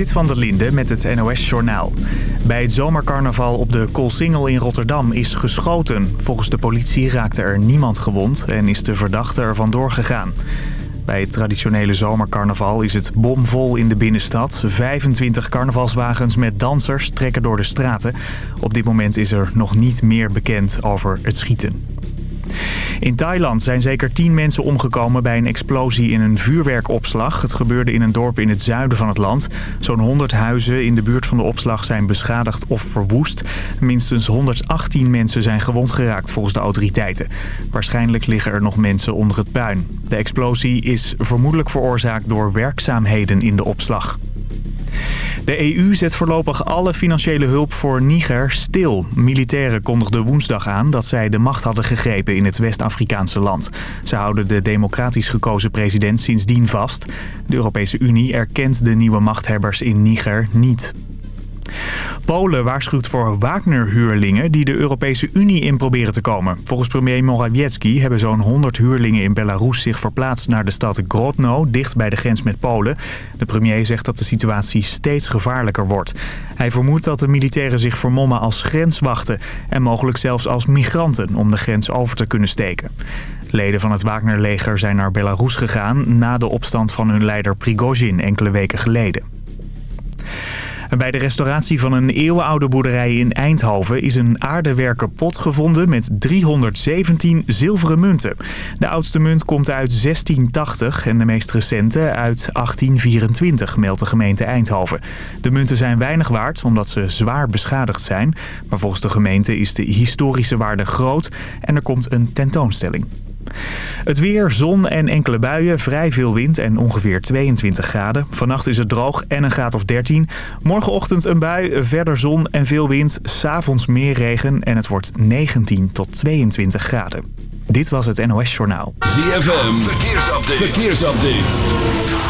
Zit van der Linde met het NOS-journaal. Bij het zomercarnaval op de Koolsingel in Rotterdam is geschoten. Volgens de politie raakte er niemand gewond en is de verdachte er vandoor gegaan. Bij het traditionele zomercarnaval is het bomvol in de binnenstad. 25 carnavalswagens met dansers trekken door de straten. Op dit moment is er nog niet meer bekend over het schieten. In Thailand zijn zeker tien mensen omgekomen bij een explosie in een vuurwerkopslag. Het gebeurde in een dorp in het zuiden van het land. Zo'n 100 huizen in de buurt van de opslag zijn beschadigd of verwoest. Minstens 118 mensen zijn gewond geraakt volgens de autoriteiten. Waarschijnlijk liggen er nog mensen onder het puin. De explosie is vermoedelijk veroorzaakt door werkzaamheden in de opslag. De EU zet voorlopig alle financiële hulp voor Niger stil. Militairen kondigden woensdag aan dat zij de macht hadden gegrepen in het West-Afrikaanse land. Ze houden de democratisch gekozen president sindsdien vast. De Europese Unie erkent de nieuwe machthebbers in Niger niet. Polen waarschuwt voor Wagner-huurlingen die de Europese Unie in proberen te komen. Volgens premier Morawiecki hebben zo'n 100 huurlingen in Belarus zich verplaatst naar de stad Grodno, dicht bij de grens met Polen. De premier zegt dat de situatie steeds gevaarlijker wordt. Hij vermoedt dat de militairen zich vermommen als grenswachten en mogelijk zelfs als migranten om de grens over te kunnen steken. Leden van het Wagner-leger zijn naar Belarus gegaan na de opstand van hun leider Prigozhin enkele weken geleden. Bij de restauratie van een eeuwenoude boerderij in Eindhoven is een aardewerken pot gevonden met 317 zilveren munten. De oudste munt komt uit 1680 en de meest recente uit 1824, meldt de gemeente Eindhoven. De munten zijn weinig waard omdat ze zwaar beschadigd zijn. Maar volgens de gemeente is de historische waarde groot en er komt een tentoonstelling. Het weer, zon en enkele buien, vrij veel wind en ongeveer 22 graden. Vannacht is het droog en een graad of 13. Morgenochtend een bui, verder zon en veel wind. S'avonds meer regen en het wordt 19 tot 22 graden. Dit was het NOS Journaal. ZFM, verkeersupdate. verkeersupdate.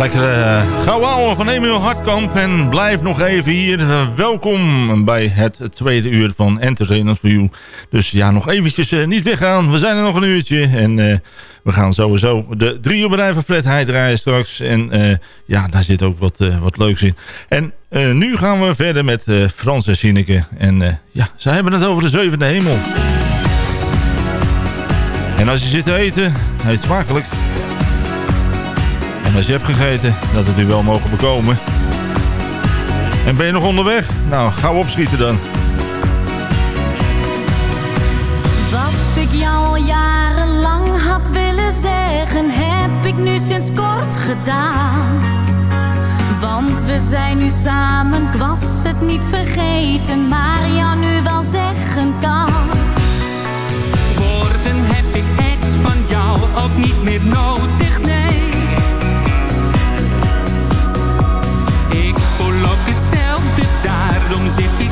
Lekker uh, gauw van Emil Hartkamp. En blijf nog even hier. Uh, welkom bij het tweede uur van Entertainment for You. Dus ja, nog eventjes uh, niet weggaan. We zijn er nog een uurtje. En we gaan sowieso de drie op rij van Fred Heij draaien straks. En ja, daar zit ook wat, wat leuks in. En nu gaan we verder met Frans en Sineke. En ja, ze hebben het over de zevende hemel. En als je zit te eten, heet smakelijk. Als je hebt gegeten, dat het u wel mogen bekomen. En ben je nog onderweg? Nou, gauw opschieten dan. Wat ik jou al jarenlang had willen zeggen, heb ik nu sinds kort gedaan. Want we zijn nu samen, ik was het niet vergeten, maar jou nu wel zeggen kan. Woorden heb ik echt van jou ook niet meer nodig, nee. Zit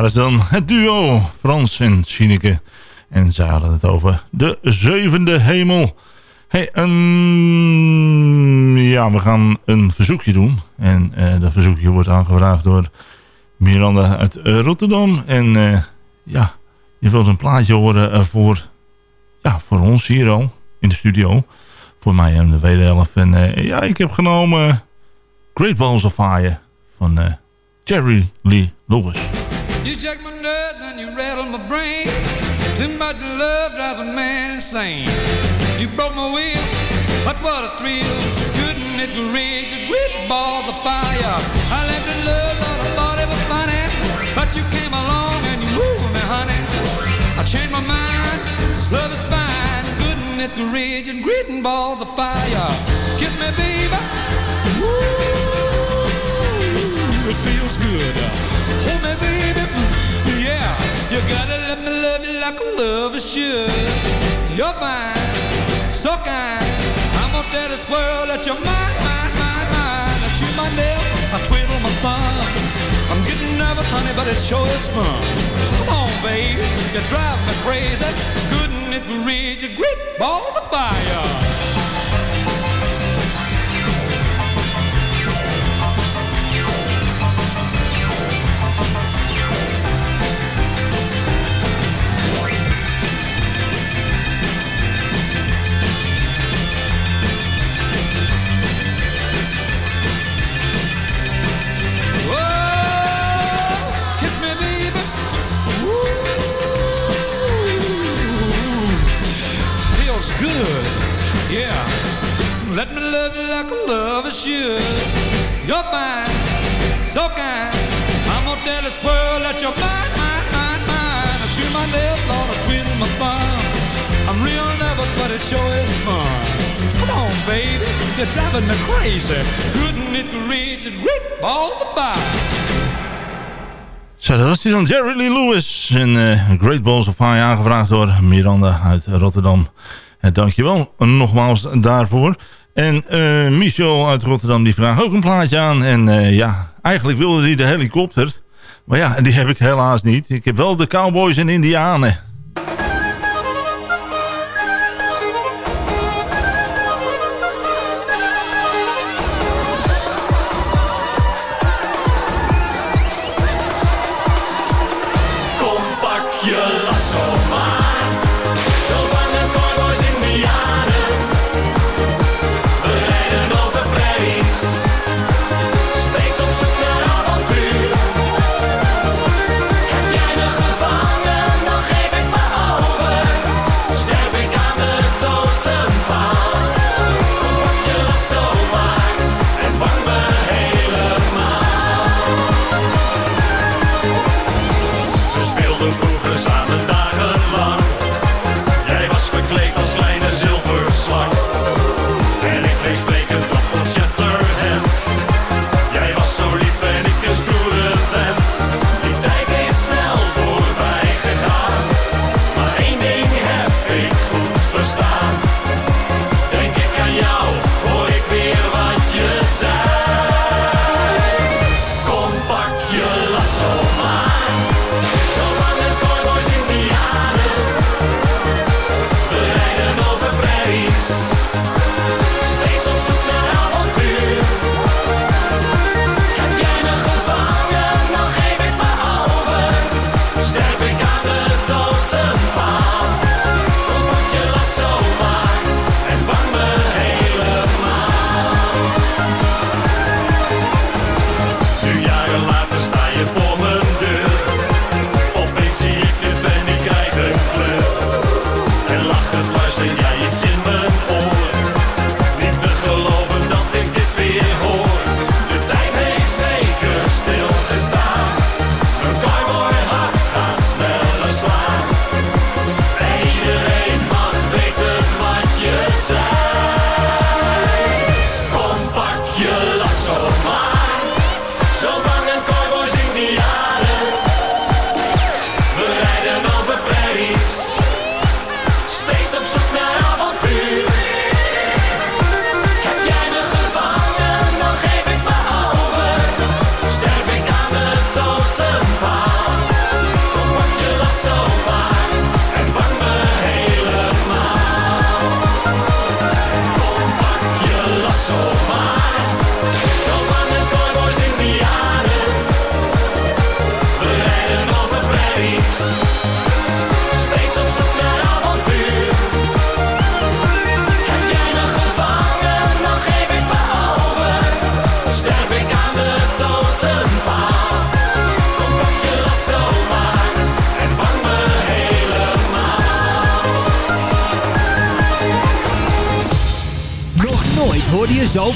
waren dan. Het duo Frans en Sineke. En ze hadden het over de zevende hemel. Hey, een... ja, we gaan een verzoekje doen. En eh dat verzoekje wordt aangevraagd door Miranda uit Rotterdam. En eh, ja, je wilt een plaatje horen eh, voor, ja, voor ons hier al in de studio. Voor mij en de wederhelft. En ja, ik heb genomen Great Balls of Fire van Jerry Lee Lewis. You shake my nerves and you rattle my brain. Too much love drives a man insane. You broke my will, but what a thrill. Couldn't it it with balls of fire? I left in love, thought I thought it was funny. But you came along and you moved me, honey. I changed my mind, this love is fine. Couldn't reach it, gritting balls of fire? Kiss me, baby. Ooh, it feels good. You gotta let me love you like a lover should. You're fine, so kind. I'm gonna tell this world that you're mine, mine, mine, mine. I chew my nail, I twiddle my thumb. I'm getting nervous, honey, but it sure is fun. Come on, baby, you drive me crazy. Couldn't it reach your great balls of fire? Let me love you like a lover should. You're fine, so kind. I'm gonna tell this world that you're mine, mine, mine, mine. I shoot my nails on a twiddle my thumb. I'm real never, but it sure is fun. Come on, baby, you're driving me crazy. Couldn't it reach and rip all the fire? Zo, dat was hij dan, Jerry Lee Lewis. En uh, Great Balls of Fire aangevraagd door Miranda uit Rotterdam. En dankjewel nogmaals daarvoor. En eh, Michel uit Rotterdam die vraagt ook een plaatje aan. En eh, ja, eigenlijk wilde hij de helikopter. Maar ja, die heb ik helaas niet. Ik heb wel de cowboys en indianen.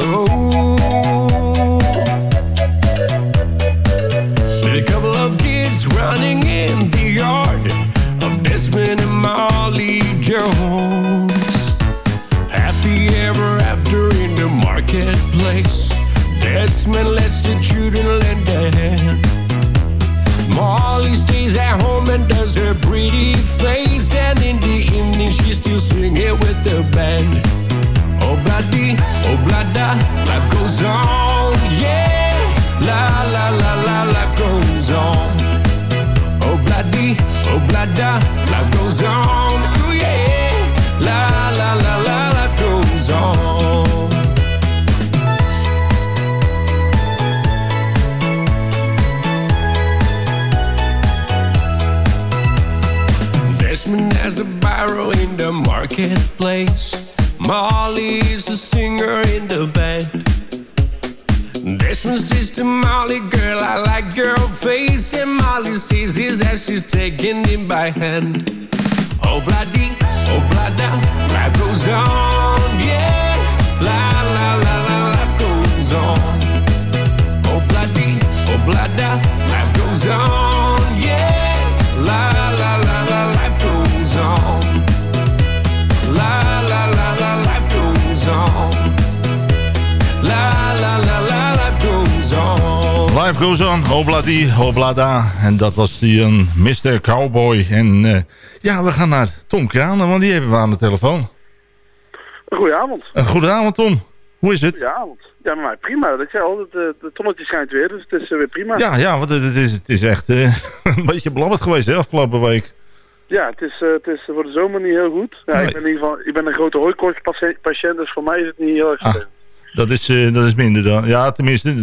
Sweet to Molly, girl, I like your face. And Molly sees his as she's taking him by hand. Oh, bloody, on, hobladi, hoblada. En dat was die een Mr. Cowboy. En eh, ja, we gaan naar Tom Kranen, want die hebben we aan de telefoon. Goedenavond. Een goedenavond Tom, hoe is het? Goedenavond. Ja, maar prima. Dat zei al, het, eh, het zonnetje schijnt weer, dus het is eh, weer prima. Ja, ja, want het, is, het is echt een beetje blabberd geweest hè, afgelopen week. Ja, het is, het is voor de zomer niet heel goed. Ja, Nee. ik, ben in ieder geval, ik ben een grote hooikortspatiënt, dus voor mij is het niet heel erg Ah. Dat is, eh, dat is minder dan. Ja, tenminste,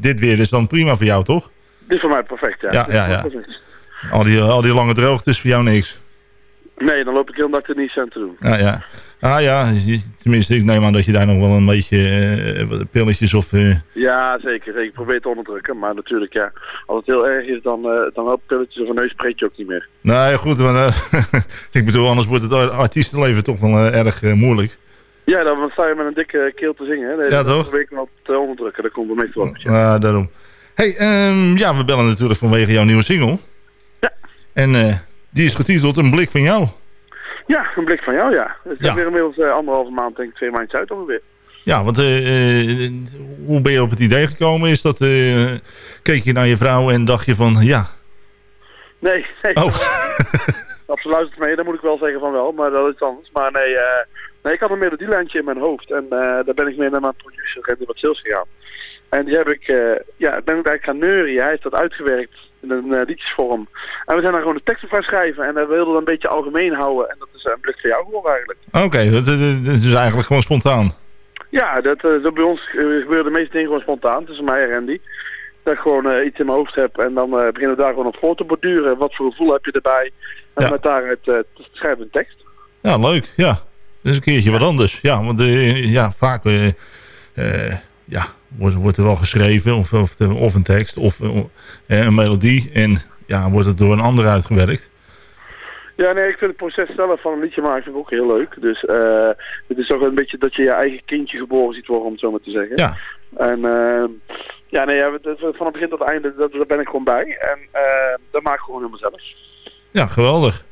dit weer is dan prima voor jou, toch? Dit is voor mij perfect, ja. Ja, ja, ja. Al die, al die lange droogte is voor jou niks. Nee, dan loop ik heel dag er niets aan te doen. Ja, ja. Ah ja, tenminste, ik neem aan dat je daar nog wel een beetje eh, pilletjes of... eh, Ja, zeker. Ik probeer te onderdrukken, maar natuurlijk, ja. Als het heel erg is, dan, eh dan helpt pilletjes of een neus spreek je ook niet meer. Nee, goed, maar ik bedoel, anders wordt het artiestenleven toch wel erg moeilijk. Ja, dan sta je met een dikke keel te zingen. Hè? Ja, dat toch? ik wel te onderdrukken. Dat komt er meestal op. Ja, daarom. hey, ehm, ja, we bellen natuurlijk vanwege jouw nieuwe single. Ja. En eh, die is getiteld Een blik van jou. Ja, een blik van jou, ja. Het is Ja. weer inmiddels eh, anderhalve maand, denk ik, twee maandjes uit ongeveer. Ja, want eh, hoe ben je op het idee gekomen? Is dat, keek je naar je vrouw en dacht je van, ja, Nee, nee. Oh. Als ze luistert mee, dan moet ik wel zeggen van wel, maar dat is anders. Maar nee, eh, nee ik had een melodielijntje in mijn hoofd en eh, daar ben ik mee naar mijn producer Randy wat Sales gegaan. En die heb ik, eh, ja, ben ik eigenlijk gaan neurien. Hij heeft dat uitgewerkt in een liedjesvorm. En we zijn daar gewoon de tekst op gaan schrijven en we wilden dat een beetje algemeen houden. En dat is een blik voor jou geworden eigenlijk. oké, dat, dat- dat is eigenlijk gewoon spontaan. Ja, dat, zo bij ons gebeuren de meeste dingen gewoon spontaan tussen mij en Randy. Dat ik gewoon iets in mijn hoofd heb en dan eh, beginnen we daar gewoon op voor te borduren. Wat voor gevoel heb je erbij? En Ja. met daaruit te schrijven een tekst. Ja, leuk, ja. Dat is een keertje wat anders. Ja, want eh, ja, vaak eh, ja, wordt, wordt er wel geschreven of, of, of een tekst of een melodie. En ja, wordt het door een ander uitgewerkt. Ja, nee, ik vind het proces zelf van een liedje maken vind ik ook heel leuk. Dus het is toch een beetje dat je je eigen kindje geboren ziet worden, om het zo maar te zeggen. Ja. En ja, nee, ja, van het begin tot het einde, dat, daar ben ik gewoon bij. En dat maak ik gewoon helemaal zelf. Ja, geweldig.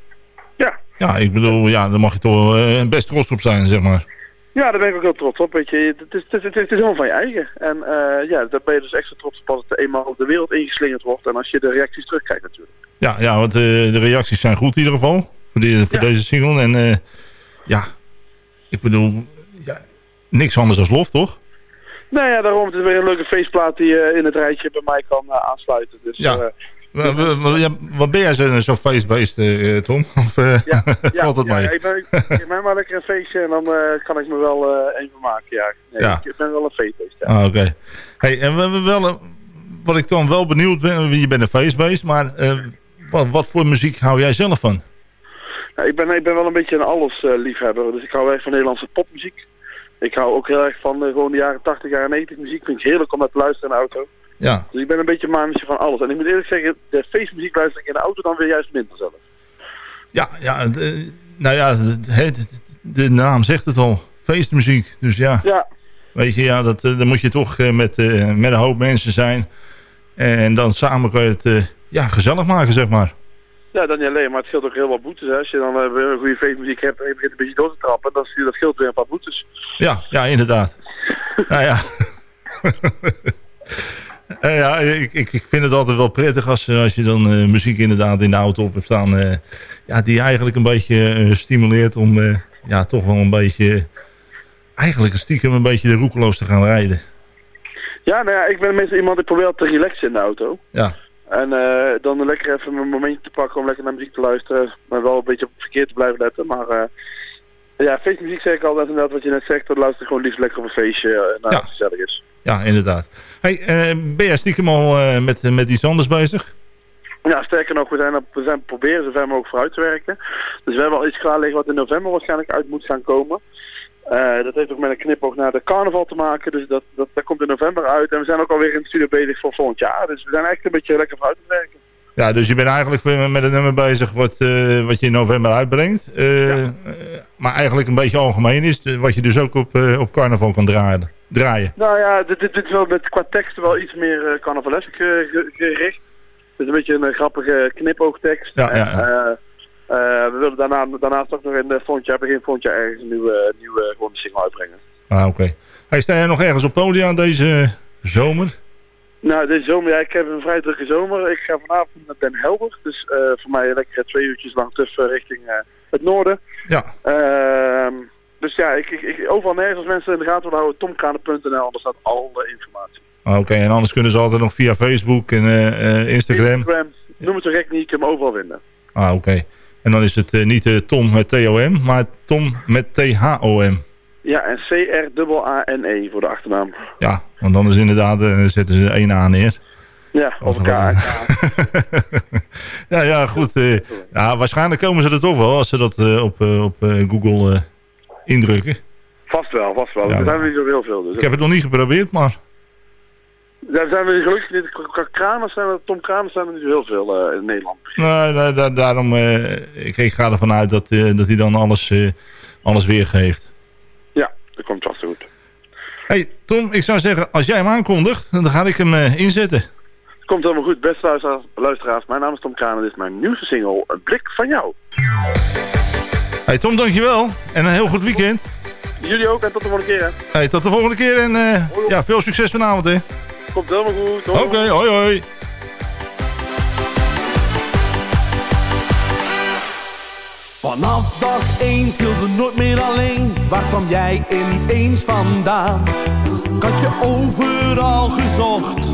Ja. Ja, ik bedoel, ja, daar mag je toch eh, best trots op zijn, zeg maar. Ja, daar ben ik ook heel trots op. Weet je, het is, het is, het is, helemaal van je eigen. En eh, ja, daar ben je dus extra trots op als het eenmaal de wereld ingeslingerd wordt. En als je de reacties terugkijkt natuurlijk. Ja, ja want eh, de reacties zijn goed in ieder geval. Voor, die, voor deze single. En ja, ik bedoel, ja, niks anders dan lof, toch? Nou ja, daarom. Het is weer een leuke feestplaat die je in het rijtje bij mij kan aansluiten. Dus, Ja. Eh, Wat ben jij zo, zo feestbeest, eh, Tom? Of eh, ja, valt het ja, mee? ja, ik ben, ik, mij maar lekker een feestje en dan eh, kan ik me wel eh even maken. Ja, nee, Ja. ik ben wel een feestbeest. Ja. Ah, oké. Hey, en we, we wel, een- wat ik dan wel benieuwd ben, je bent een feestbeest, maar eh, wat, wat voor muziek hou jij zelf van? Ja, ik, ben, ik ben wel een beetje een alles eh, liefhebber. Dus ik hou erg van Nederlandse popmuziek. Ik hou ook heel erg van eh, gewoon de jaren 80, jaren 90 muziek. Vind ik heerlijk om naar te luisteren in de auto. Ja, Dus ik ben een beetje een mannetje van alles. En ik moet eerlijk zeggen, de feestmuziek luister ik in de auto dan weer juist minder zelf. ja, ja de- nou ja, de, de- naam zegt het al. Feestmuziek, dus ja. Ja, Weet je, ja, dat, eh, dan moet je toch eh, met, eh, met een hoop mensen zijn. En dan samen kan je het eh, ja, gezellig maken, zeg maar. ja, dan niet alleen, maar het scheelt ook heel wat boetes. Hè. Als je dan eh, weer een goede feestmuziek hebt en je begint een beetje door te trappen, dan zie je dat scheelt weer een paar boetes. Ja, ja, inderdaad. nou ja. Eh, ja, ik, ik, ik vind het altijd wel prettig als, eh, als je dan eh, muziek inderdaad in de auto op hebt staan. eh, ja, die eigenlijk een beetje stimuleert om ja, toch wel een beetje... Eigenlijk stiekem een beetje de roekeloos te gaan rijden. Ja, nou ja, ik ben meestal iemand die probeert te relaxen in de auto. Ja, En dan lekker even een momentje te pakken om lekker naar muziek te luisteren. Maar wel een beetje op het verkeer te blijven letten. Maar ja, feestmuziek zeg ik altijd inderdaad wat je net zegt. Dan luister ik gewoon liefst lekker op een feestje naar Ja. het gezellig is. Ja inderdaad. Hey, eh, ben jij stiekem al eh, met, met iets anders bezig? Ja, sterker nog, we zijn, op, we zijn proberen zo ver mogelijk vooruit te werken. Dus we hebben al iets klaar liggen wat in november waarschijnlijk uit moet gaan komen. Eh, dat heeft ook met een knipoog naar de carnaval te maken. Dus dat, dat, dat komt in november uit. En we zijn ook alweer in de studio bezig voor volgend jaar. Dus we zijn echt een beetje lekker vooruit te werken. Ja, dus je bent eigenlijk met een nummer bezig wat, eh, wat je in november uitbrengt. Eh, eh, maar eigenlijk een beetje algemeen is. Wat je dus ook op, op carnaval kan draaien. draaien. Nou ja, dit, dit, dit is wel met, qua teksten wel iets meer carnavalesk ge- gericht. Het is een beetje een grappige knipoogtekst. Ja, ja, eh, we willen daarna, daarnaast ook nog in volgend jaar, begin volgend jaar ergens een nieuwe, nieuwe gewoon single uitbrengen. Ah, oké. Hey, sta jij nog ergens op podia deze zomer? Nou, deze zomer, ja, ik heb een vrij drukke zomer. Ik ga vanavond naar Den Helder. Dus eh, voor mij lekker twee uurtjes lang tussen richting eh, het noorden. Ja. Ehm, dus ja, ik, ik, ik, overal nergens als mensen in de gaten willen houden, tomkranen.nl, daar staat alle informatie. Ah, oké, en anders kunnen ze altijd nog via Facebook en eh, eh, Instagram. Instagram, noem het zo gek niet, je kunt me overal vinden. Ah, oké. En dan is het eh, niet eh, Tom met T-O-M, maar Tom met T-H-O-M. Ja, en C-R-A-A-N-E voor de achternaam. Ja, want dan is inderdaad, eh, zetten ze één A neer. Ja, of elkaar. ja, ja, goed. eh, ja, waarschijnlijk komen ze er toch wel als ze dat eh, op, op Google indrukken. Vast wel, vast wel. Ja, er zijn er niet zo heel veel. Dus Ik heb het nog niet geprobeerd, maar... Daar zijn we gelukkig niet. Qua Kraners zijn er, Tom Kraners zijn er niet zo heel veel uh, in Nederland. Nee, nee da daarom, uh, ik, ik, ga ervan uit dat, uh, dat hij dan alles, alles weergeeft. Dat komt vast goed. Hey Tom, ik zou zeggen, als jij hem aankondigt, dan ga ik hem uh, inzetten. Komt helemaal goed. Beste luisteraars, luisteraars, mijn naam is Tom Kranen. Dit is mijn nieuwste single, Een Blik van Jou. Hey Tom, dankjewel. En een heel goed weekend. Jullie ook en tot de volgende keer. Hè. Hey, tot de volgende keer en uh, ja, veel succes vanavond hè. Komt helemaal goed. Oké, okay, hoi hoi. Vanaf dag 1 wilde nooit meer alleen. Waar kwam jij ineens vandaan? Ik had je overal gezocht,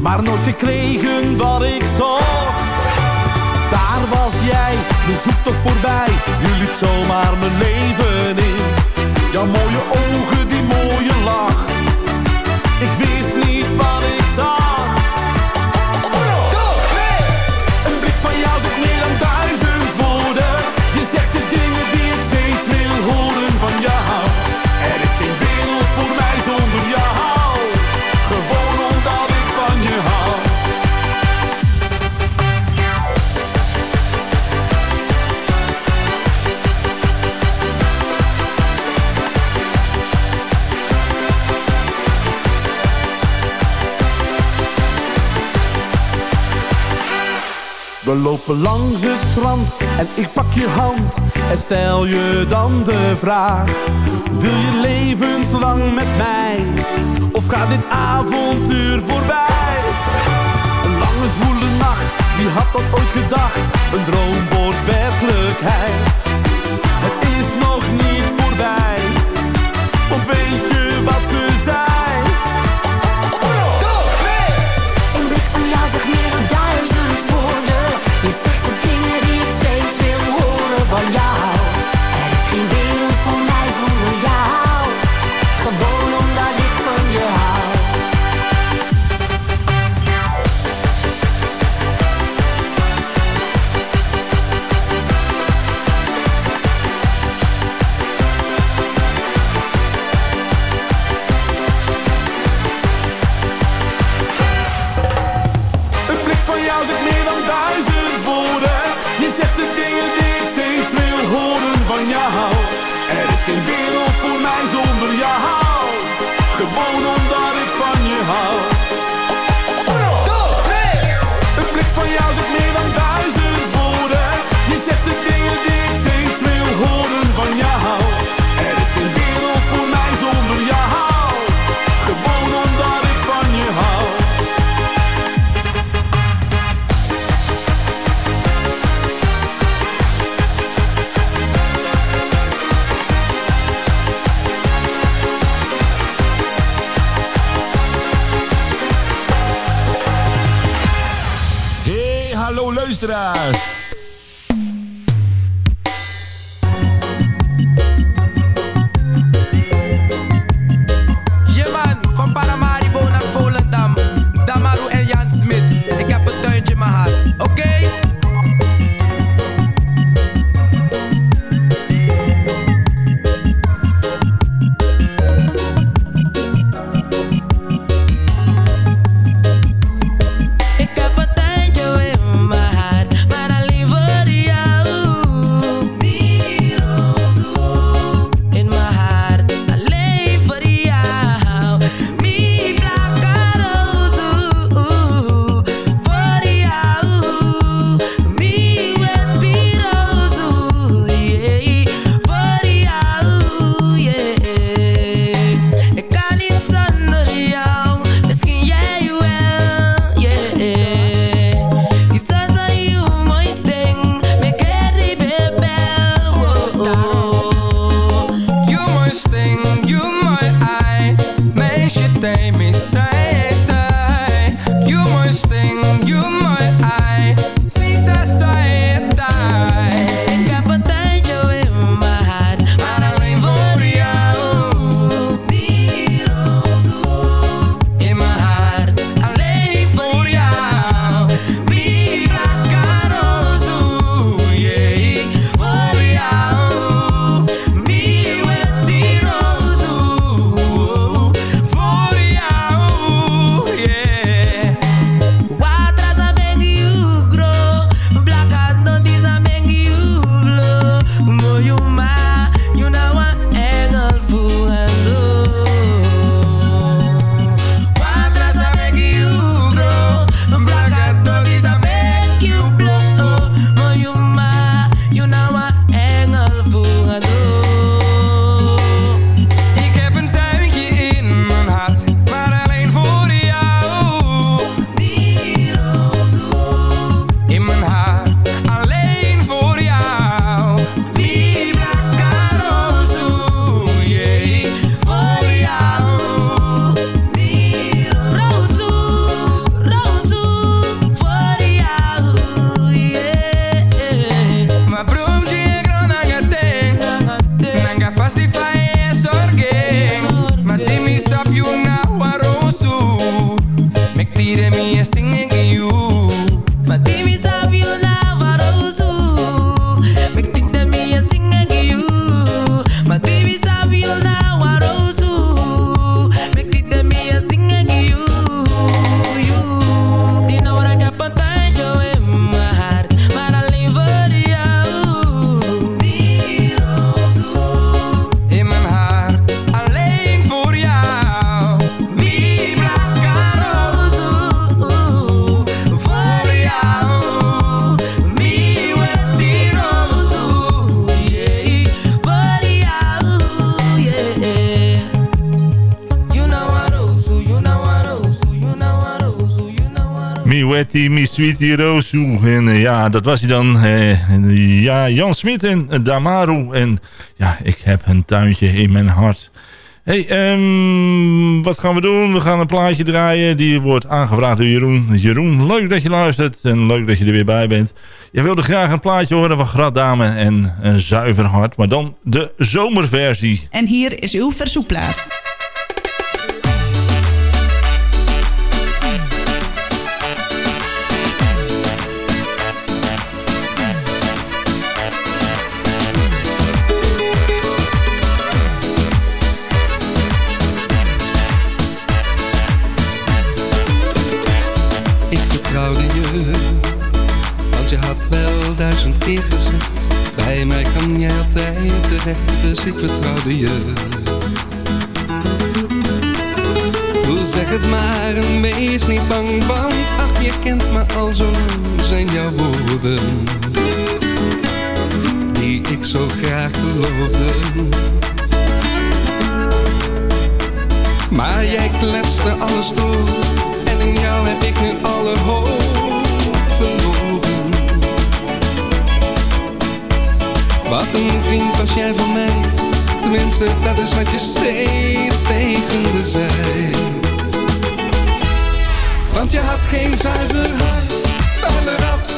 maar nooit gekregen wat ik zocht. Daar was jij, de zoektocht voorbij. Je liep zomaar mijn leven in. Jouw mooie ogen, die mooie lach. Ik We lopen langs het strand en ik pak je hand en stel je dan de vraag. Wil je levenslang met mij of gaat dit avontuur voorbij? Een lange zwoele nacht, wie had dat ooit gedacht? Een droom wordt werkelijkheid. Het is nog niet voorbij, want weet je... Sweetie Rosu. En ja, dat was hij dan. eh, ja, Jan Smit en Damaru. En ja, ik heb een tuintje in mijn hart. hey, ehm, wat gaan we doen? We gaan een plaatje draaien. Die wordt aangevraagd door Jeroen. Jeroen, leuk dat je luistert. En leuk dat je er weer bij bent. Jij wilde graag een plaatje horen van Gradame en een zuiver hart. Maar dan de zomerversie. En hier is uw verzoekplaat. Bij mij kan jij altijd terecht, dus ik vertrouwde je. Doe zeg het maar en wees niet bang, want ach je kent me al zo lang, zijn jouw woorden. Die ik zo graag geloofde. Maar jij kletste alles door en in jou heb ik nu alle hoop verloren. Wat een vriend was jij van mij, tenminste dat is wat je steeds tegen me zei. Want je had geen zuiver hart, vuile rat,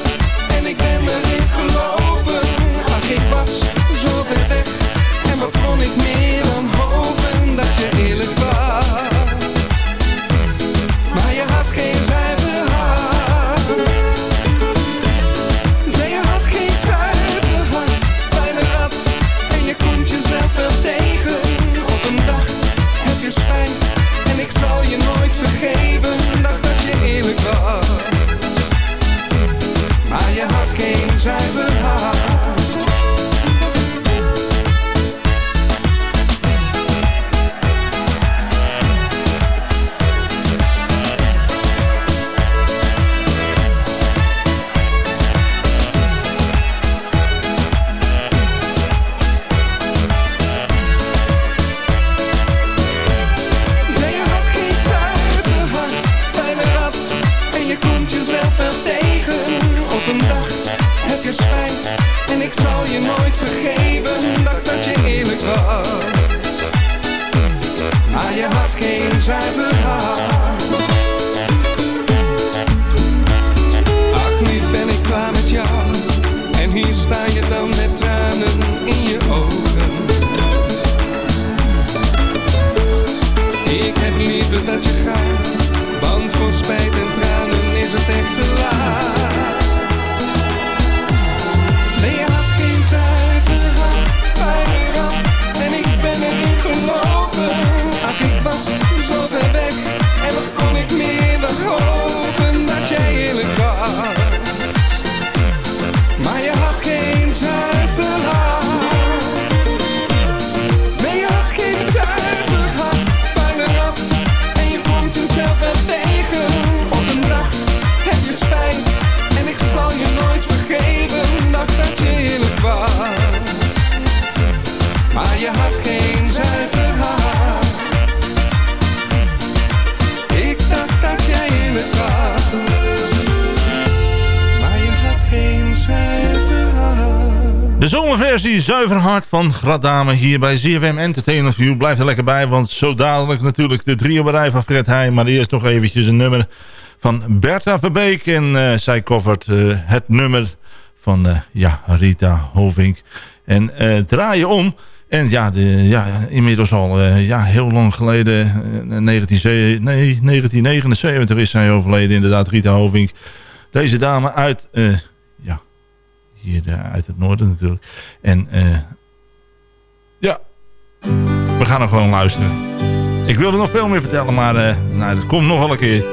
en ik ben erin gelopen. Ach, ik was zo ver weg, en wat kon ik meer dan hopen dat je eerlijk was. Zomerversie Zuiver Hart van Gradame hier bij ZFM Entertainment View. Blijf er lekker bij, want zo dadelijk natuurlijk de driehoberij van Fred Heijn. Maar eerst nog eventjes een nummer van Bertha Verbeek. En eh, zij covert eh, het nummer van eh, ja, Rita Hovink. En draai je om. En ja, de, ja inmiddels al ja, heel lang geleden, eh, 19, nee, 1979 is zij overleden inderdaad, Rita Hovink. Deze dame uit... hier eh, uit het noorden natuurlijk. En eh, ja, we gaan nog gewoon luisteren. Ik wilde nog veel meer vertellen, maar eh, nou, dat komt nog wel een keer.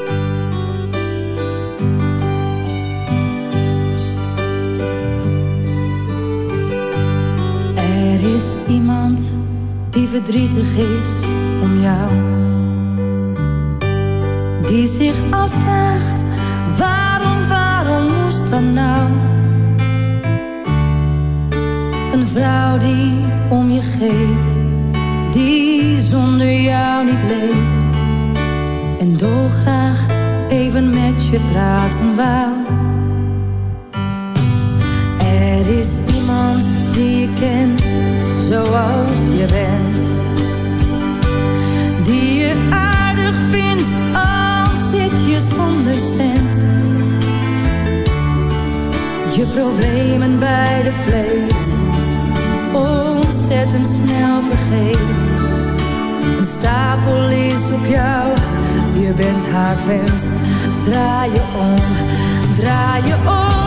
Er is iemand die verdrietig is om jou. Die zich afvraagt, waarom, waarom moest dat nou? Vrouw die om je geeft, die zonder jou niet leeft. En dolgraag even met je praten wou. Er is iemand die je kent zoals je bent. Die je aardig vindt al zit je zonder cent. Je problemen bij de vleet ontzettend snel vergeet. Een stapel is op jou, je bent haar vent. Draai je om, draai je om.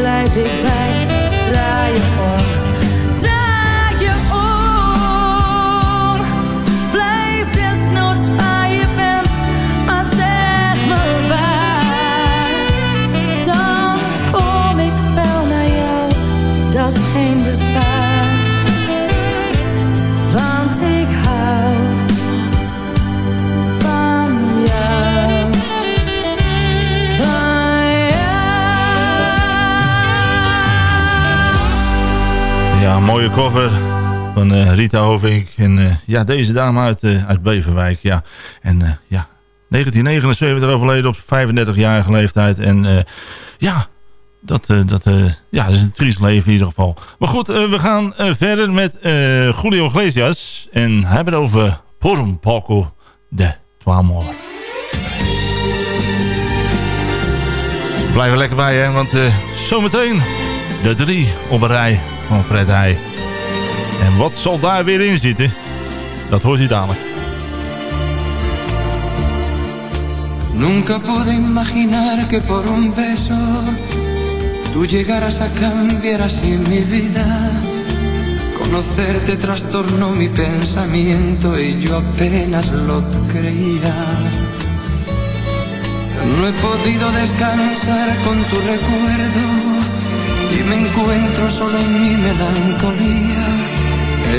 Blijf ik bij. Mooie cover van eh, Rita Hovink. En eh, ja, deze dame uit, eh, uit Beverwijk. Ja. En ja, 1979 overleden op 35-jarige leeftijd. En ja, dat, dat, ja, is een triest leven in ieder geval. Maar goed, we gaan verder met Julio Iglesias. En hebben over Por poco de tu amor. Blijf er lekker bij, hè. Want zometeen de drie op een rij van Fred Heij. En wat zal daar weer in zitten? Dat hoort u dadelijk. Nunca pude imaginar que por un beso tú llegaras a cambiar así mi vida. Conocerte trastornó mi pensamiento y yo apenas lo creía. No he podido descansar con tu recuerdo y me encuentro solo en mi melancolía.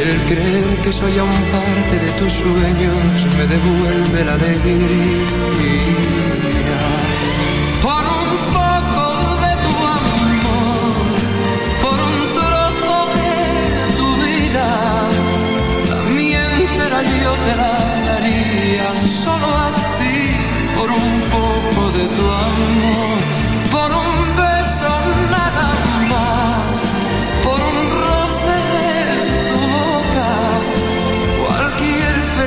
El creer que soy aún parte de tus sueños me devuelve la alegría. Por un poco de tu amor, por un trozo de tu vida, la mía entera yo te la daría solo a ti, por un poco de tu amor,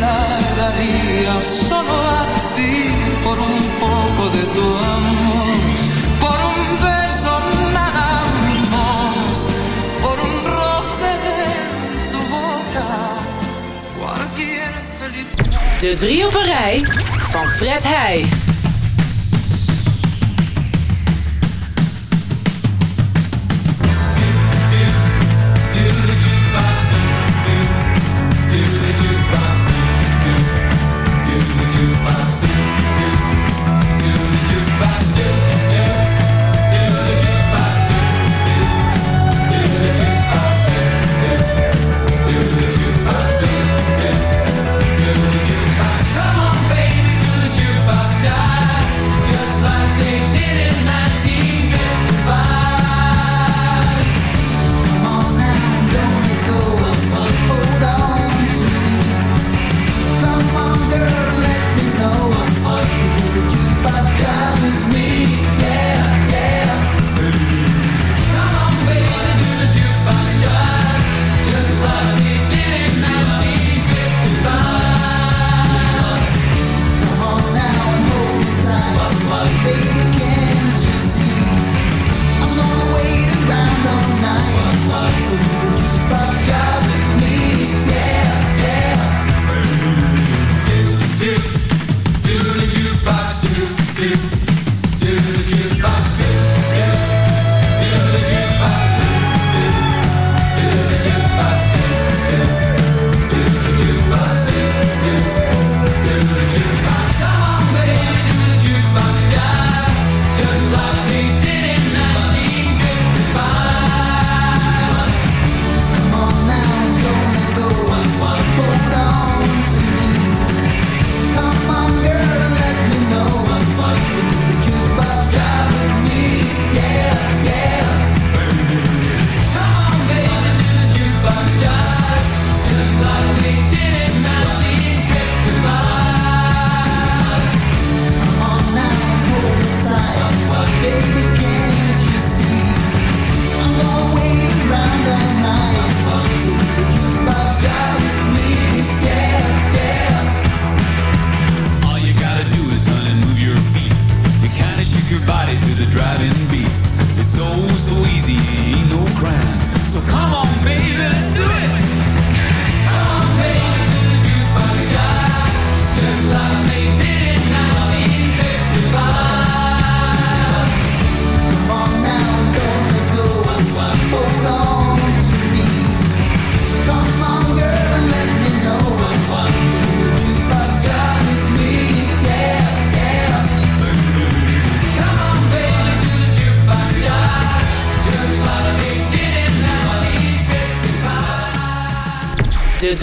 la un poco de tu amor, drie op een rij van Fred Heij. het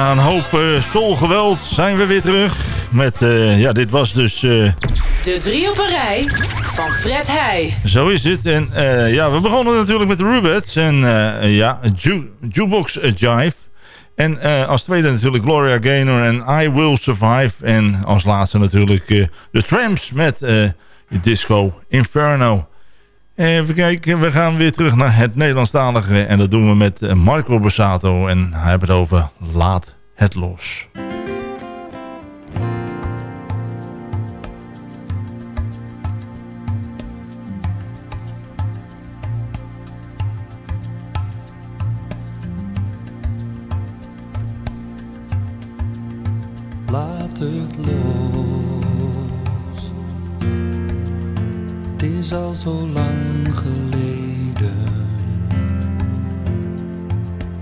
Na een hoop eh soulgeweld zijn we weer terug. Met, eh, ja, dit was dus... eh, De drie op een rij van Fred Heij. Zo is het. En ja, we begonnen natuurlijk met de Rubettes. En ja, Ju Jukebox Jive. En als tweede natuurlijk Gloria Gaynor en I Will Survive. En als laatste natuurlijk de Tramps met Disco Inferno. Even kijken, we gaan weer terug naar het Nederlandstalige. En dat doen we met eh, Marco Borsato. En hij heeft het over Laat het los. Laat het los. Het is al zo lang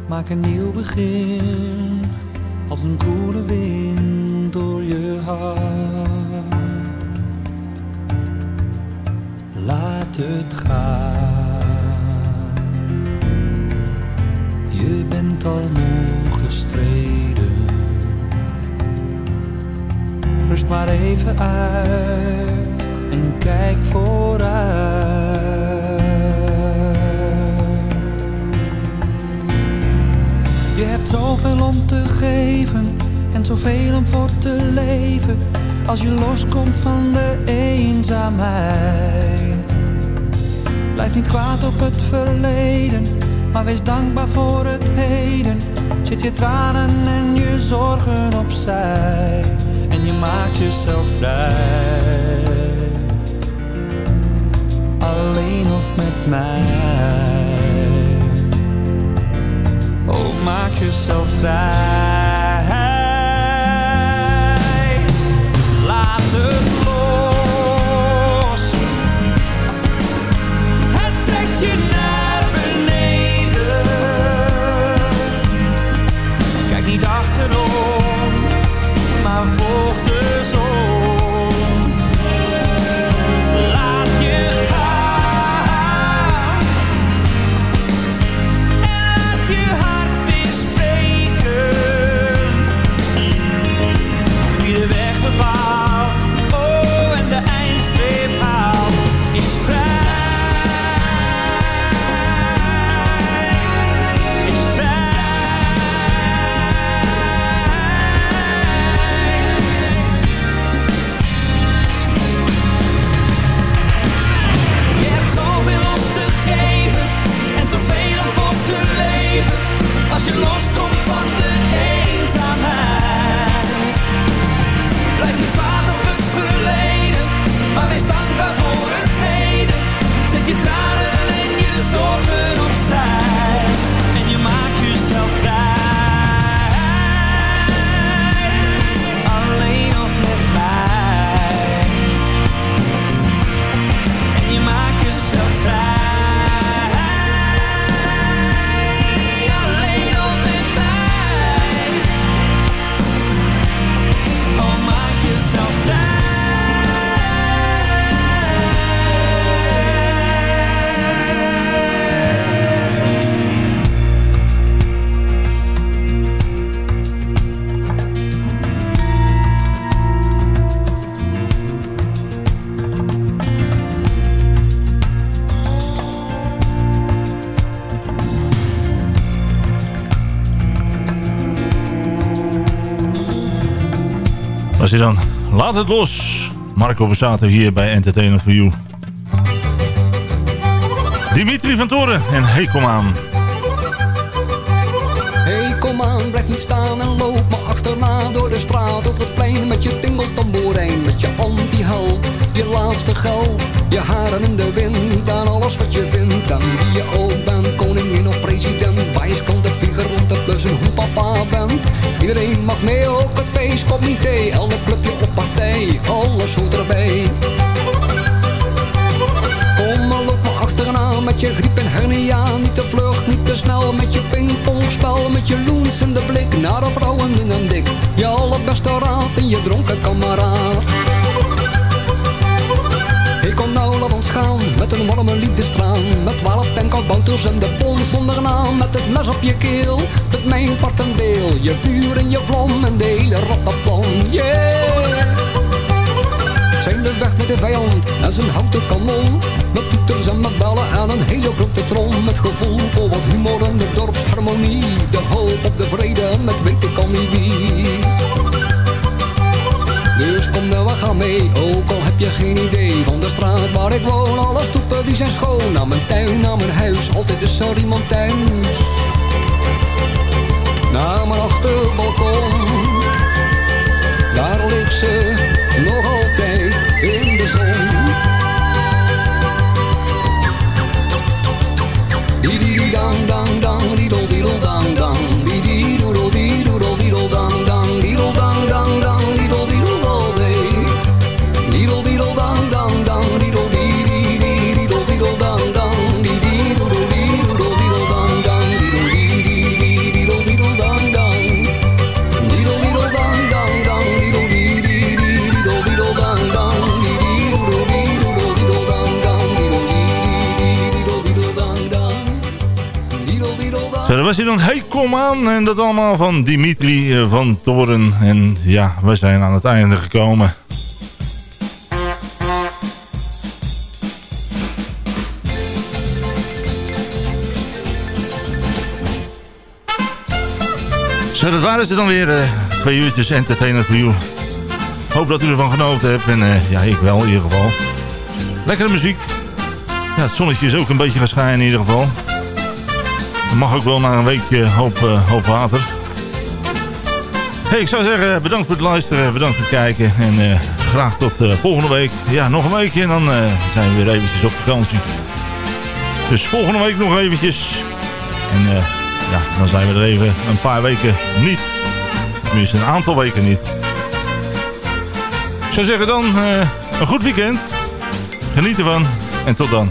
Maak een nieuw begin. Als een koele wind door je hart. Laat het gaan. Je bent al moe gestreden. Rust maar even uit en kijk vooruit. Zoveel om te geven, en zoveel om voor te leven. Als je loskomt van de eenzaamheid. Blijf niet kwaad op het verleden, maar wees dankbaar voor het heden. Zet je tranen en je zorgen opzij en je maakt jezelf vrij. Alleen of met mij. Maak jezelf vrij. Laat het Laat het los. Marco Borsato hier bij Entertainment for You. Dimitri van Toren en Hey Kom Aan. Hey, kom aan, blijf niet staan en loop me achterna door de straat of het plein met je tingeltamboerijn, met je anti-held, je laatste geld, je haren in de wind en alles wat je vindt. En wie je ook bent, koningin of president, wijskant de vlieger rond de bus en hoe papa bent. Iedereen mag mee, ook het feestcomité, elk clubje op partij, alles hoort erbij. Kom maar loop me achteraan met je griep en hernia. Niet te vlug, niet te snel met je pingpongspel. Met je loens in de blik naar de vrouwen in een dik zonder naam Met het mes op je keel, met mijn part deel Je vuur en je vlam en de hele rattenplan Yeah! zijn we weg met de vijand en zijn houten kanon. Met toeters en met bellen en een hele grote trom. Met gevoel voor wat humor en de dorpsharmonie. De hoop op de vrede met weten kan niet wie. Dus kom nou, we gaan mee, ook al heb je geen idee Van de straat waar ik woon, alle stoepen die zijn schoon. Naar mijn tuin, naar mijn huis, altijd is er iemand thuis. Naar mijn achterbalkon Daar ligt ze was hij dan. Hey, kom aan. En dat allemaal van Dimitri eh, van Toren. En ja, we zijn aan het einde gekomen. Zo, dat waren ze dan weer. eh, twee uurtjes entertainment voor you. Hoop dat u ervan genoten hebt. En eh, ja, ik wel in ieder geval. Lekkere muziek. Ja, het zonnetje is ook een beetje gaan schijnen in ieder geval. Mag ook wel na een weekje hoop, eh, hoop water. Hey, ik zou zeggen, bedankt voor het luisteren, bedankt voor het kijken. En eh, graag tot eh, volgende week. Ja, nog een weekje en dan eh, zijn we weer eventjes op vakantie. Dus volgende week nog eventjes. En eh, ja, dan zijn we er even een paar weken niet. Tenminste, een aantal weken niet. Ik zou zeggen dan, eh, een goed weekend. Geniet ervan en tot dan.